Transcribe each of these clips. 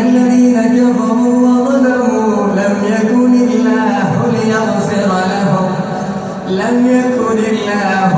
الذين كفروا وظلموا لم يكن الله ليغفر لهم. لم يكن الله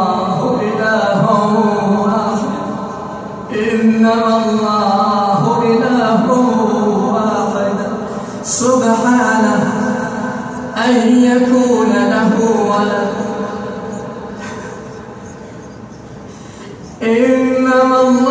إنما الله إله واحد. سبحانه أن يكون له ولد. إنما الله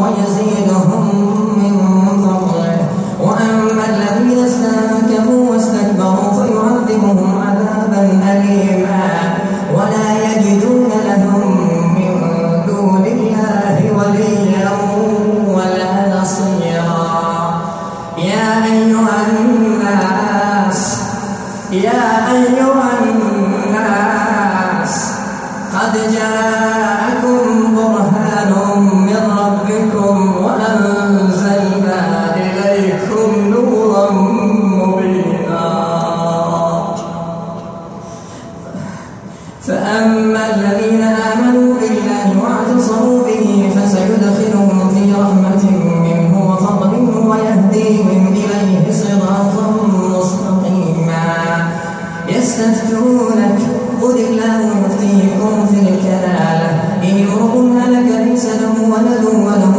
ولد وله